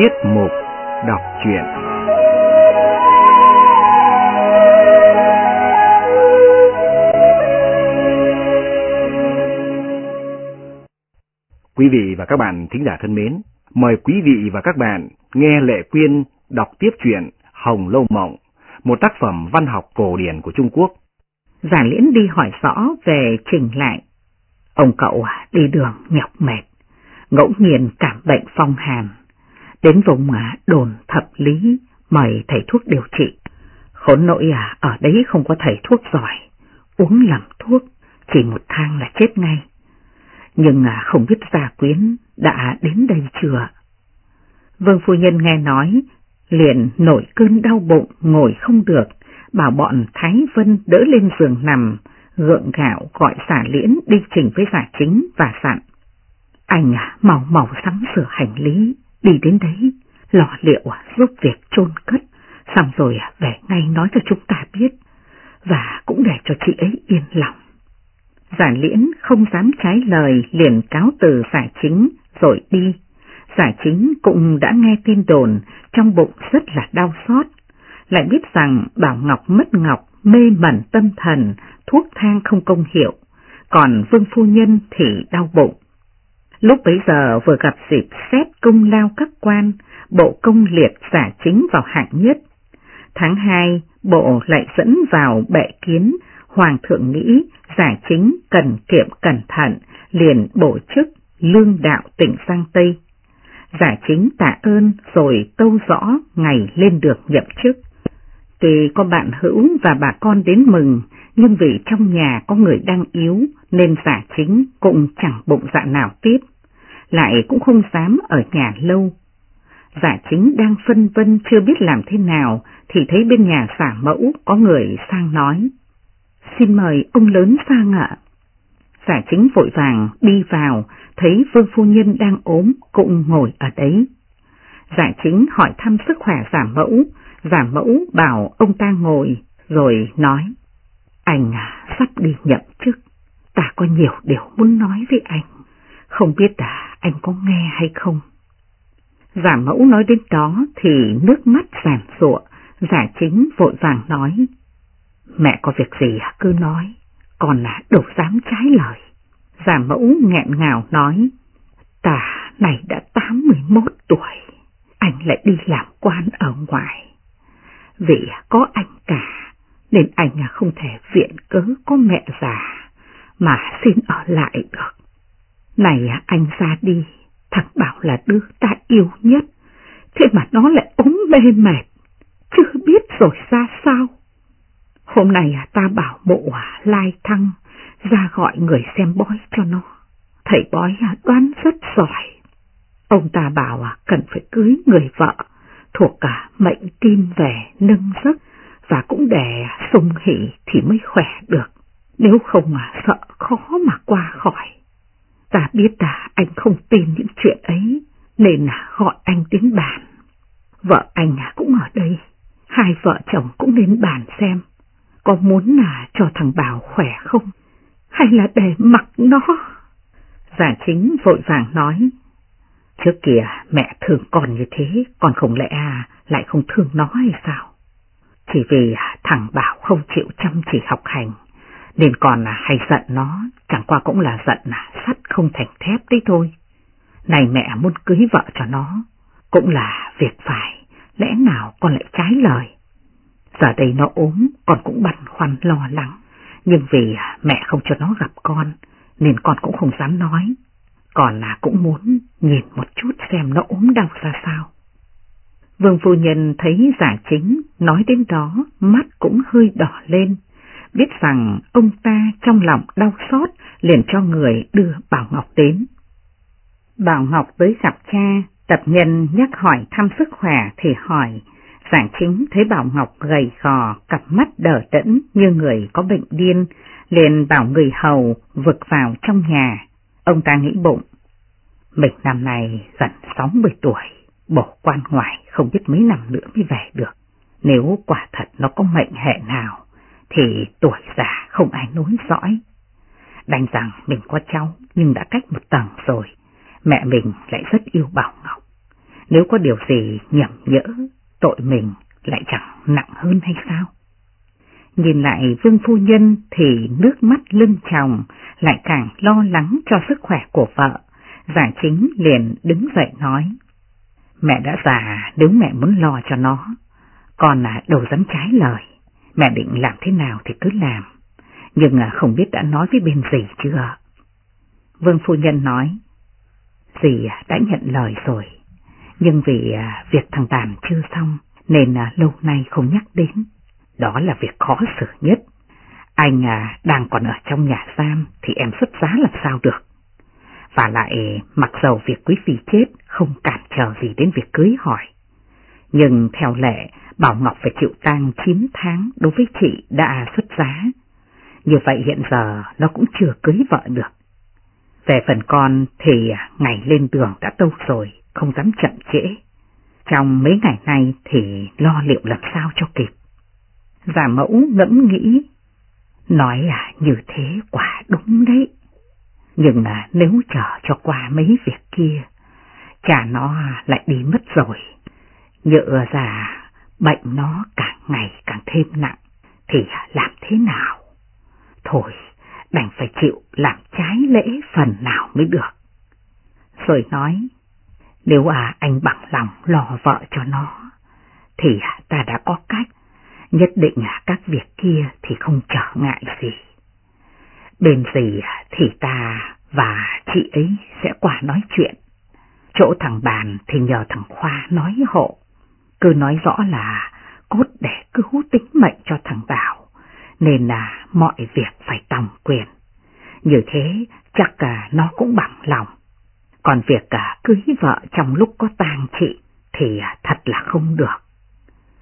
Tiết mục đọc truyện Quý vị và các bạn thính giả thân mến, mời quý vị và các bạn nghe Lệ Quyên đọc tiếp truyện Hồng Lâu Mộng, một tác phẩm văn học cổ điển của Trung Quốc. Giả liễn đi hỏi rõ về trình lại. Ông cậu à, đi đường nhọc mệt, ngẫu nhiên cảm bệnh phong hàn. Đến vùng đồn thập lý mời thầy thuốc điều trị. Khốn nỗi à, ở đấy không có thầy thuốc giỏi, uống lầm thuốc, chỉ một thang là chết ngay. Nhưng à, không biết gia quyến đã đến đây chưa? Vương phu nhân nghe nói, liền nổi cơn đau bụng, ngồi không được, bảo bọn Thái Vân đỡ lên giường nằm, gượng gạo gọi xả liễn đi trình với giả chính và dặn. Anh à, mau mau sắm sửa hành lý, đi đến đấy, lò liệu giúp việc chôn cất, xong rồi về ngay nói cho chúng ta biết, và cũng để cho chị ấy yên lòng. Giản liễn không dám trái lời liền cáo từ giải chính rồi đi. Giải chính cũng đã nghe tin đồn, trong bụng rất là đau xót, lại biết rằng Bảo Ngọc mất Ngọc, mê mẩn tâm thần, thuốc thang không công hiệu, còn Vương Phu Nhân thì đau bụng. Lúc bấy giờ vừa gặp dịp xét công lao các quan, bộ công liệt giả chính vào hạng nhất. Tháng 2, bộ lại dẫn vào bệ kiến, Hoàng thượng nghĩ giả chính cần kiệm cẩn thận, liền bổ chức lương đạo tỉnh Giang Tây. Giả chính tạ ơn rồi tâu rõ ngày lên được nhậm chức. Tuy có bạn hữu và bà con đến mừng, nhưng vì trong nhà có người đang yếu nên giả chính cũng chẳng bụng dạ nào tiếp, lại cũng không dám ở nhà lâu. Giả chính đang phân vân chưa biết làm thế nào thì thấy bên nhà giả mẫu có người sang nói. Xin mời ông lớn sang ạ. Giả chính vội vàng đi vào, thấy vương phu nhân đang ốm cũng ngồi ở đấy. Giả chính hỏi thăm sức khỏe giả mẫu, giả mẫu bảo ông ta ngồi, rồi nói, anh à, sắp đi nhậm chức, ta có nhiều điều muốn nói với anh, không biết là anh có nghe hay không. Giả mẫu nói đến đó thì nước mắt giàn rụa, giả chính vội vàng nói, mẹ có việc gì à, cứ nói, còn là đâu dám trái lời. Giả mẫu nghẹn ngào nói, ta này đã 81 tuổi, anh lại đi làm. Vì có anh cả, nên anh à không thể viện cớ có mẹ già, mà xin ở lại được. Này à, anh ra đi, thằng Bảo là đứa ta yêu nhất, thế mà nó lại ốm mê mệt, chưa biết rồi ra sao. Hôm nay à, ta bảo bộ lai thăng ra gọi người xem bói cho nó. Thầy bói đoán rất giỏi. Ông ta bảo cần phải cưới người vợ thuộc cả mệnh kim về nâng giấc và cũng để sung hỷ thì mới khỏe được. Nếu không mà sợ khó mà qua khỏi. Ta biết là anh không tin những chuyện ấy nên gọi anh đến bàn. Vợ anh à, cũng ở đây, hai vợ chồng cũng đến bàn xem có muốn là cho thằng Bảo khỏe không? Hay là để mặc nó? Giả chính vội vàng nói. Trước kia mẹ thương con như thế, còn không lẽ à, lại không thương nó hay sao? Chỉ vì thằng Bảo không chịu chăm chỉ học hành, nên còn là hay giận nó, chẳng qua cũng là giận là sắt không thành thép đấy thôi. Này mẹ muốn cưới vợ cho nó, cũng là việc phải, lẽ nào con lại trái lời. Giờ đây nó ốm, con cũng băn khoăn lo lắng, nhưng vì mẹ không cho nó gặp con, nên con cũng không dám nói. Còn là cũng muốn nhìn một chút xem nó ốm đau ra sao. Vương phu nhân thấy giả chính nói đến đó, mắt cũng hơi đỏ lên, biết rằng ông ta trong lòng đau xót liền cho người đưa Bảo Ngọc đến. Bảo Ngọc tới gặp cha, tập nhân nhắc hỏi thăm sức khỏe thì hỏi, giả chính thấy Bảo Ngọc gầy gò, cặp mắt đờ đẫn như người có bệnh điên, liền bảo người hầu vực vào trong nhà. Ông ta nghĩ bụng, mình năm nay gần 60 tuổi, bỏ quan ngoài không biết mấy năm nữa mới về được. Nếu quả thật nó có mệnh hệ nào, thì tuổi già không ai nối dõi. Đành rằng mình có cháu nhưng đã cách một tầng rồi, mẹ mình lại rất yêu Bảo Ngọc. Nếu có điều gì nhầm nhỡ, tội mình lại chẳng nặng hơn hay sao? Nhìn lại Vương Phu Nhân thì nước mắt lưng tròng lại càng lo lắng cho sức khỏe của vợ. Giả chính liền đứng dậy nói. Mẹ đã già nếu mẹ muốn lo cho nó, con là đầu dám trái lời. Mẹ định làm thế nào thì cứ làm, nhưng à, không biết đã nói với bên gì chưa. Vương Phu Nhân nói, dì à, đã nhận lời rồi, nhưng vì à, việc thằng Tàm chưa xong nên lâu nay không nhắc đến. Đó là việc khó xử nhất. Anh à, đang còn ở trong nhà giam thì em xuất giá làm sao được. Và lại mặc dầu việc quý phi chết không cản trở gì đến việc cưới hỏi. Nhưng theo lệ, Bảo Ngọc phải chịu tang 9 tháng đối với chị đã xuất giá. Như vậy hiện giờ nó cũng chưa cưới vợ được. Về phần con thì ngày lên đường đã tâu rồi, không dám chậm trễ. Trong mấy ngày nay thì lo liệu làm sao cho kịp. Giả mẫu ngẫm nghĩ, nói là như thế quả đúng đấy. Nhưng mà nếu chờ cho qua mấy việc kia, cha nó lại đi mất rồi. Nhựa ra bệnh nó càng ngày càng thêm nặng, thì làm thế nào? Thôi, đành phải chịu làm trái lễ phần nào mới được. Rồi nói, nếu à anh bằng lòng lo vợ cho nó, thì ta đã có cách, nhất định các việc kia thì không trở ngại gì. Bên gì thì ta và chị ấy sẽ qua nói chuyện. Chỗ thằng bàn thì nhờ thằng Khoa nói hộ. Cứ nói rõ là cốt để cứu tính mệnh cho thằng Bảo, nên là mọi việc phải tòng quyền. Như thế chắc cả nó cũng bằng lòng. Còn việc cả cưới vợ trong lúc có tang chị thì à, thật là không được.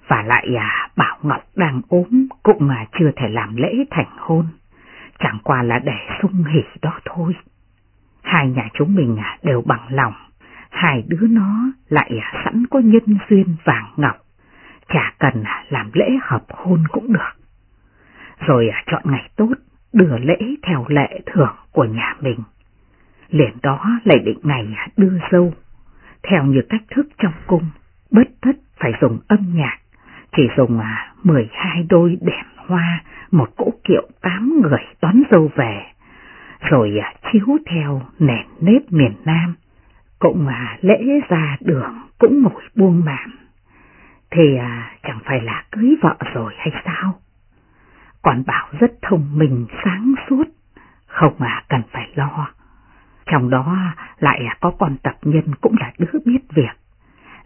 Và lại à, Bảo Ngọc đang ốm cũng mà chưa thể làm lễ thành hôn. Chẳng qua là để sung hỉ đó thôi. Hai nhà chúng mình à, đều bằng lòng. Hai đứa nó lại à, sẵn có nhân duyên vàng ngọc. Chả cần à, làm lễ hợp hôn cũng được. Rồi chọn ngày tốt, đưa lễ theo lệ thường của nhà mình. Liền đó lại định ngày đưa dâu, theo như cách thức trong cung, bất thất phải dùng âm nhạc, chỉ dùng 12 đôi đèn hoa, một cỗ kiệu tám người đón dâu về, rồi à, chiếu theo nền nếp miền Nam, cũng à, lễ ra đường cũng ngồi buông màn, thì à, chẳng phải là cưới vợ rồi hay sao? Còn bảo rất thông minh sáng suốt, không mà cần phải lo. Trong đó lại à, có con tập nhân cũng là đứa biết việc,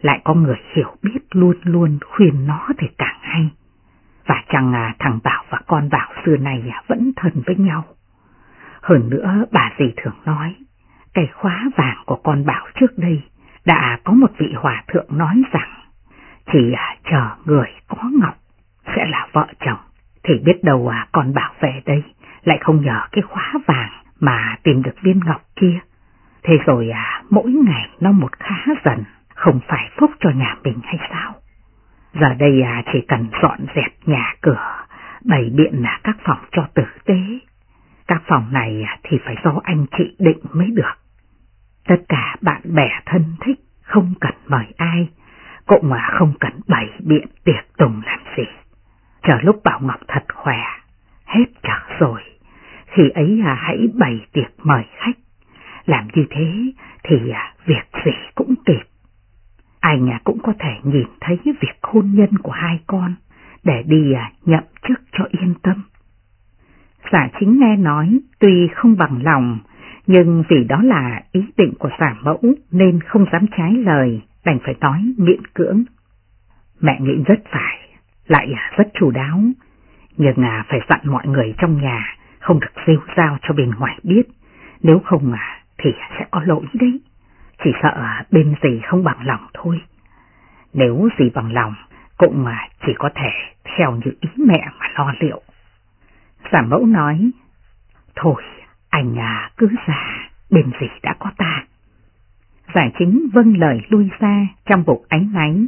lại có người hiểu biết luôn luôn khuyên nó thì càng hay. Và chẳng à, thằng Bảo và con Bảo xưa này à, vẫn thân với nhau. Hơn nữa bà dì thường nói, cái khóa vàng của con Bảo trước đây đã có một vị hòa thượng nói rằng chỉ à, chờ người có ngọc sẽ là vợ chồng. Thì biết đâu à con Bảo về đây lại không nhờ cái khóa vàng mà tìm được viên ngọc kia. Thế rồi à, mỗi ngày nó một khá dần, không phải phúc cho nhà mình hay sao? Giờ đây à, chỉ cần dọn dẹp nhà cửa, bày biện là các phòng cho tử tế. Các phòng này à, thì phải do anh chị định mới được. Tất cả bạn bè thân thích, không cần mời ai, cũng mà không cần bày biện tiệc tùng làm gì. Chờ lúc Bảo Ngọc thật khỏe, hết trở rồi, khi ấy à, hãy bày tiệc mời khách. Làm như thế thì à, việc gì cũng kịp. Anh à, cũng có thể nhìn thấy việc hôn nhân của hai con để đi à, nhậm chức cho yên tâm. Giả chính nghe nói tuy không bằng lòng, nhưng vì đó là ý định của giả mẫu nên không dám trái lời, đành phải nói miệng cưỡng. Mẹ nghĩ rất phải, lại à, rất chủ đáo, nhưng phải dặn mọi người trong nhà không được rêu rao cho bên ngoài biết, nếu không thì sẽ có lỗi đấy. Chỉ sợ bên gì không bằng lòng thôi. Nếu gì bằng lòng, cũng mà chỉ có thể theo như ý mẹ mà lo liệu. Giả mẫu nói, thôi anh à cứ già bên gì đã có ta. Giải chính vâng lời lui ra trong bụng ánh náy,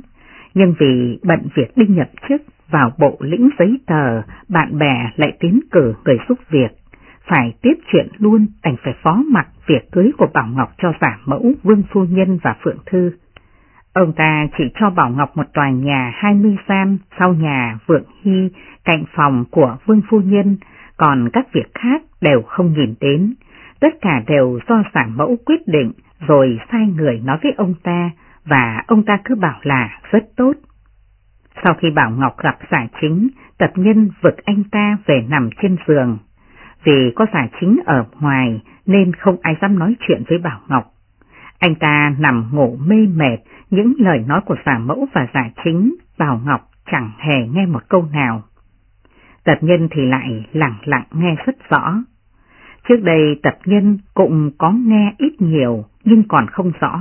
nhưng vì bận việc đi nhập chức vào bộ lĩnh giấy tờ, bạn bè lại tiến cử người giúp việc, phải tiếp chuyện luôn đành phải phó mặt việc cưới của Bảo Ngọc cho giả mẫu Vương Phu Nhân và Phượng Thư. Ông ta chỉ cho Bảo Ngọc một tòa nhà 20 gian sau nhà Vượng Hy cạnh phòng của Vương Phu Nhân, còn các việc khác đều không nhìn đến. Tất cả đều do giả mẫu quyết định rồi sai người nói với ông ta và ông ta cứ bảo là rất tốt. Sau khi Bảo Ngọc gặp giả chính, tập nhân vực anh ta về nằm trên giường. Vì có giả chính ở ngoài nên không ai dám nói chuyện với Bảo Ngọc. Anh ta nằm ngủ mê mệt, những lời nói của giả mẫu và giả chính, Bảo Ngọc chẳng hề nghe một câu nào. Tập nhân thì lại lặng lặng nghe rất rõ. Trước đây tập nhân cũng có nghe ít nhiều nhưng còn không rõ,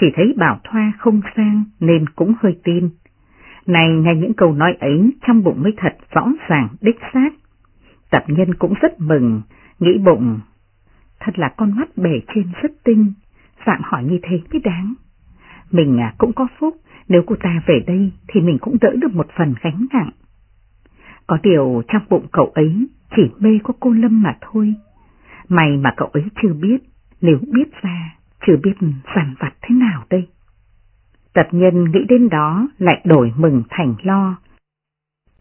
chỉ thấy Bảo Thoa không sang nên cũng hơi tin. Này nghe những câu nói ấy trong bụng mới thật rõ ràng đích xác. Tập nhân cũng rất mừng, nghĩ bụng, thật là con mắt bể trên rất tinh, dạng hỏi như thế mới đáng. Mình à, cũng có phúc, nếu cô ta về đây thì mình cũng đỡ được một phần gánh nặng. Có điều trong bụng cậu ấy chỉ mê có cô Lâm mà thôi. May mà cậu ấy chưa biết, nếu biết ra, chưa biết sản vặt thế nào đây. Tập nhân nghĩ đến đó lại đổi mừng thành lo,